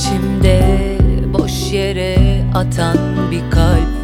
içimde boş yere atan bir kalp.